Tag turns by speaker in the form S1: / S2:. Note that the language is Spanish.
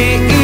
S1: me